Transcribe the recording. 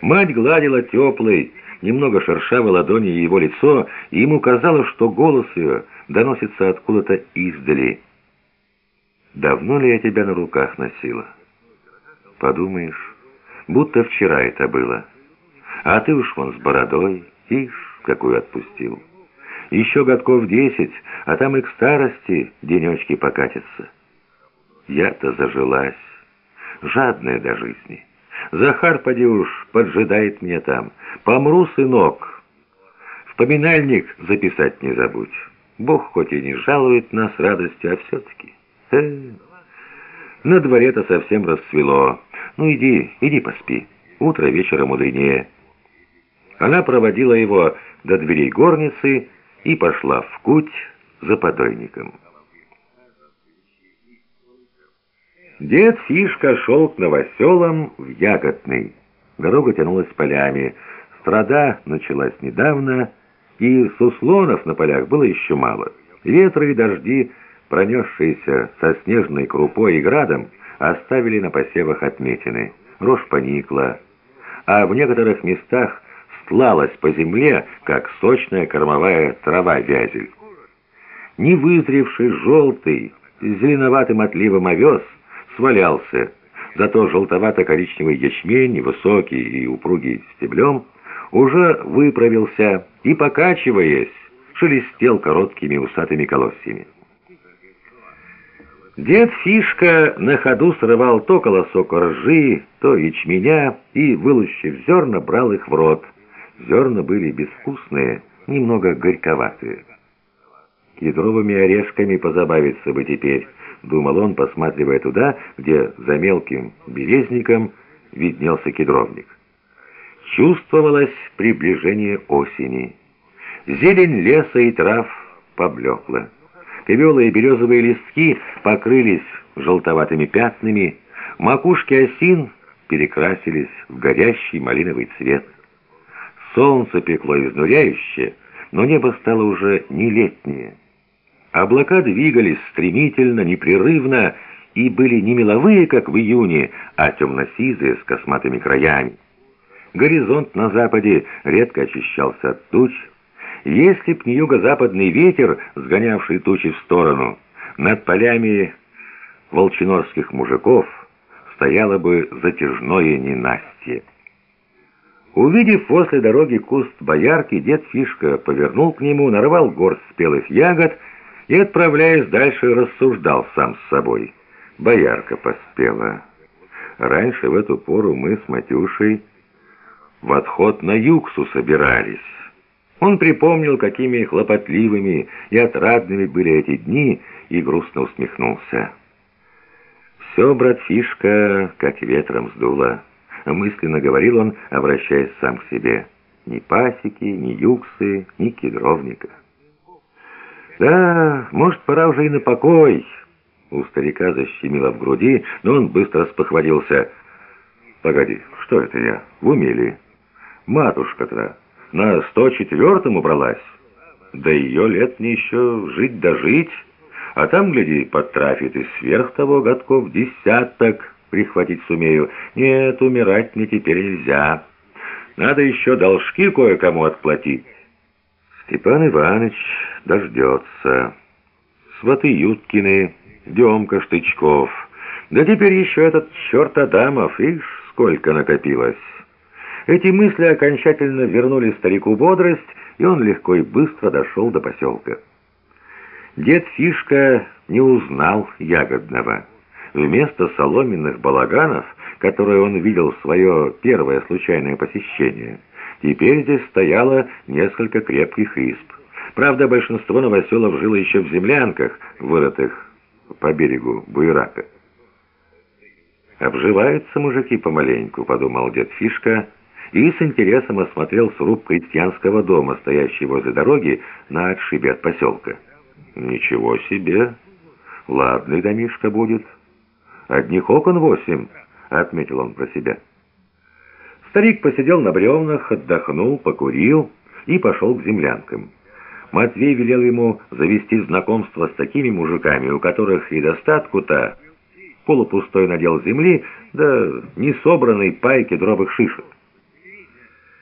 Мать гладила теплой, немного шершавой ладонью его лицо, и ему казалось, что голос ее доносится откуда-то издали. «Давно ли я тебя на руках носила?» «Подумаешь, будто вчера это было. А ты уж вон с бородой, ишь, какую отпустил. Еще годков десять, а там и к старости денечки покатятся. Я-то зажилась, жадная до жизни». Захар, поди уж, поджидает меня там. Помру, сынок. В поминальник записать не забудь. Бог хоть и не жалует нас радостью, а все-таки... Э, на дворе-то совсем расцвело. Ну иди, иди поспи. Утро вечера мудренее. Она проводила его до дверей горницы и пошла в куть за подойником. Дед Фишка шел к новоселам в Ягодный. Дорога тянулась полями. Страда началась недавно, и суслонов на полях было еще мало. Ветры и дожди, пронесшиеся со снежной крупой и градом, оставили на посевах отметины. Рожь поникла, а в некоторых местах стлалась по земле, как сочная кормовая трава вязель. Невызревший желтый, зеленоватым отливом овес — свалялся. Зато желтовато-коричневый ячмень, высокий и упругий стеблем, уже выправился и, покачиваясь, шелестел короткими усатыми колосьями. Дед Фишка на ходу срывал то колосок ржи, то ячменя и, вылущив зерна, брал их в рот. Зерна были безвкусные, немного горьковатые. Кедровыми орешками позабавиться бы теперь —— думал он, посматривая туда, где за мелким березником виднелся кедровник. Чувствовалось приближение осени. Зелень леса и трав поблекла. Ковелые березовые листки покрылись желтоватыми пятнами, макушки осин перекрасились в горящий малиновый цвет. Солнце пекло изнуряюще, но небо стало уже не летнее. Облака двигались стремительно, непрерывно и были не меловые, как в июне, а темно-сизые с косматыми краями. Горизонт на западе редко очищался от туч. Если б не юго-западный ветер, сгонявший тучи в сторону, над полями волчинорских мужиков стояло бы затяжное ненастье. Увидев после дороги куст боярки, дед Фишка повернул к нему, нарвал горсть спелых ягод и, отправляясь дальше, рассуждал сам с собой. Боярка поспела. Раньше в эту пору мы с Матюшей в отход на Юксу собирались. Он припомнил, какими хлопотливыми и отрадными были эти дни, и грустно усмехнулся. «Все, брат Фишка, как ветром сдуло», — мысленно говорил он, обращаясь сам к себе. «Ни пасеки, ни юксы, ни кедровника». «Да, может, пора уже и на покой». У старика защемило в груди, но он быстро спохватился. «Погоди, что это я? В уме ли? Матушка-то на сто четвертом убралась. Да ее лет мне еще жить да жить, а там, гляди, подтрафит и сверх того годков десяток прихватить сумею. Нет, умирать мне теперь нельзя. Надо еще должки кое-кому отплатить». Степан Иванович дождется. Сваты Юткины, Демка Штычков. Да теперь еще этот черт Адамов, ишь, сколько накопилось. Эти мысли окончательно вернули старику бодрость, и он легко и быстро дошел до поселка. Дед Фишка не узнал Ягодного. Вместо соломенных балаганов, которые он видел в свое первое случайное посещение, теперь здесь стояло несколько крепких исп. Правда, большинство новоселов жило еще в землянках, вырытых по берегу Буерака. «Обживаются мужики помаленьку», — подумал дед Фишка, и с интересом осмотрел сруб крестьянского дома, стоящий возле дороги на отшибе от поселка. «Ничего себе! Ладный домишко будет. Одних окон восемь», — отметил он про себя. Старик посидел на бревнах, отдохнул, покурил и пошел к землянкам. Матвей велел ему завести знакомство с такими мужиками, у которых и достатку-то полупустой надел земли, да не собранной пайки дровых шишек.